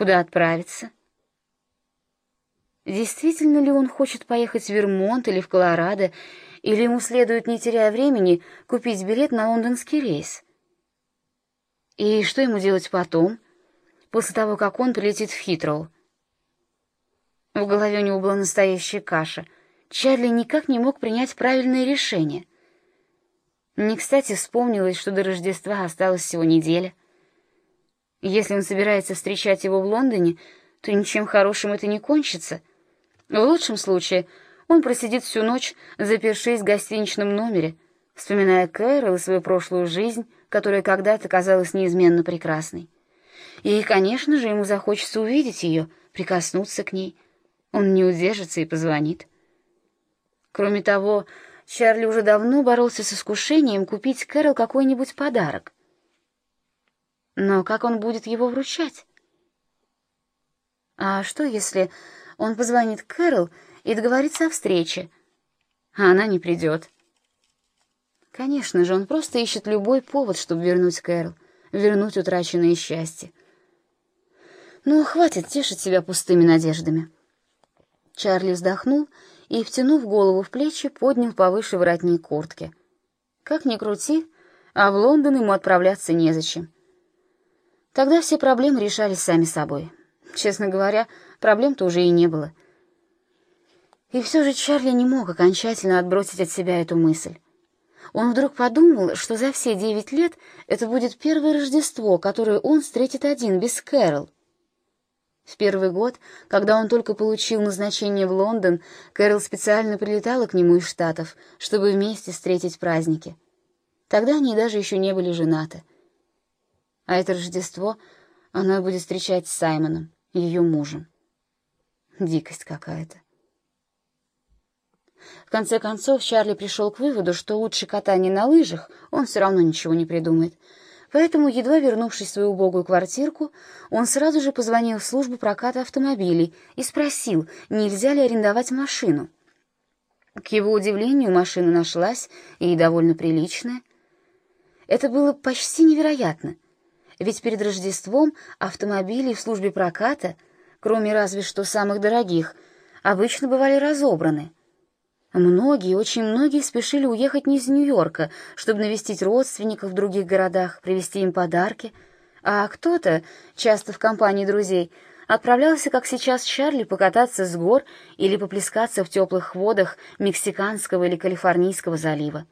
Куда отправиться? Действительно ли он хочет поехать в Вермонт или в Колорадо, или ему следует, не теряя времени, купить билет на лондонский рейс? И что ему делать потом, после того, как он прилетит в Хитроу? В голове у него была настоящая каша. Чарли никак не мог принять правильное решение. Не кстати вспомнилось, что до Рождества осталась всего неделя. Если он собирается встречать его в Лондоне, то ничем хорошим это не кончится. В лучшем случае он просидит всю ночь, запершись в гостиничном номере, вспоминая Кэрол и свою прошлую жизнь, которая когда-то казалась неизменно прекрасной. И, конечно же, ему захочется увидеть ее, прикоснуться к ней. Он не удержится и позвонит. Кроме того, Чарли уже давно боролся с искушением купить Кэрол какой-нибудь подарок. Но как он будет его вручать? А что, если он позвонит Кэрол и договорится о встрече, а она не придет? Конечно же, он просто ищет любой повод, чтобы вернуть Кэрол, вернуть утраченное счастье. Ну, хватит тешить себя пустыми надеждами. Чарли вздохнул и, втянув голову в плечи, поднял повыше воротник куртки. Как ни крути, а в Лондон ему отправляться незачем. Тогда все проблемы решались сами собой. Честно говоря, проблем-то уже и не было. И все же Чарли не мог окончательно отбросить от себя эту мысль. Он вдруг подумал, что за все девять лет это будет первое Рождество, которое он встретит один, без Кэрол. В первый год, когда он только получил назначение в Лондон, Кэрол специально прилетала к нему из Штатов, чтобы вместе встретить праздники. Тогда они даже еще не были женаты. А это Рождество она будет встречать с Саймоном, ее мужем. Дикость какая-то. В конце концов, Чарли пришел к выводу, что лучше катания на лыжах он все равно ничего не придумает. Поэтому, едва вернувшись в свою убогую квартирку, он сразу же позвонил в службу проката автомобилей и спросил, нельзя ли арендовать машину. К его удивлению, машина нашлась, и довольно приличная. Это было почти невероятно, ведь перед Рождеством автомобили в службе проката, кроме разве что самых дорогих, обычно бывали разобраны — Многие, очень многие спешили уехать не из Нью-Йорка, чтобы навестить родственников в других городах, привезти им подарки, а кто-то, часто в компании друзей, отправлялся, как сейчас Чарли, покататься с гор или поплескаться в теплых водах Мексиканского или Калифорнийского залива.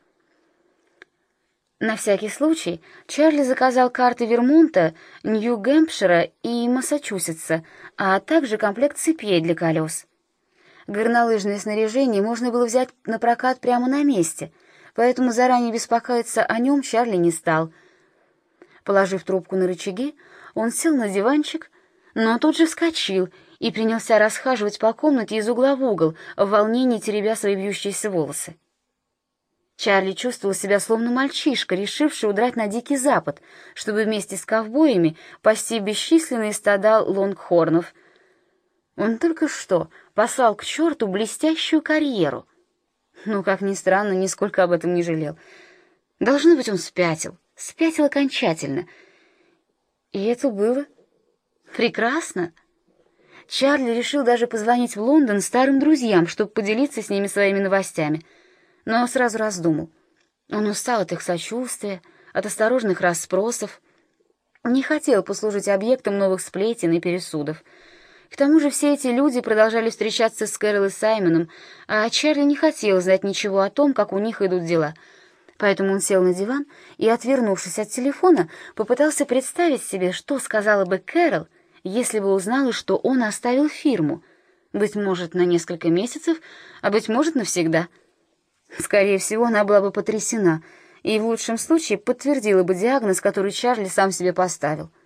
На всякий случай Чарли заказал карты Вермонта, Нью-Гэмпшира и Массачусетса, а также комплект цепей для колес. Горнолыжное снаряжение можно было взять на прокат прямо на месте, поэтому заранее беспокоиться о нем Чарли не стал. Положив трубку на рычаги, он сел на диванчик, но тут же вскочил и принялся расхаживать по комнате из угла в угол, в волнении теребя свои вьющиеся волосы. Чарли чувствовал себя словно мальчишка, решивший удрать на Дикий Запад, чтобы вместе с ковбоями пасти бесчисленные стада лонгхорнов. Он только что послал к черту блестящую карьеру. Ну, как ни странно, нисколько об этом не жалел. Должно быть, он спятил, спятил окончательно. И это было прекрасно. Чарли решил даже позвонить в Лондон старым друзьям, чтобы поделиться с ними своими новостями, но сразу раздумал. Он устал от их сочувствия, от осторожных расспросов, не хотел послужить объектом новых сплетен и пересудов — к тому же все эти люди продолжали встречаться с Кэрол и Саймоном, а Чарли не хотел знать ничего о том, как у них идут дела. Поэтому он сел на диван и, отвернувшись от телефона, попытался представить себе, что сказала бы Кэрол, если бы узнала, что он оставил фирму. Быть может, на несколько месяцев, а быть может, навсегда. Скорее всего, она была бы потрясена и в лучшем случае подтвердила бы диагноз, который Чарли сам себе поставил —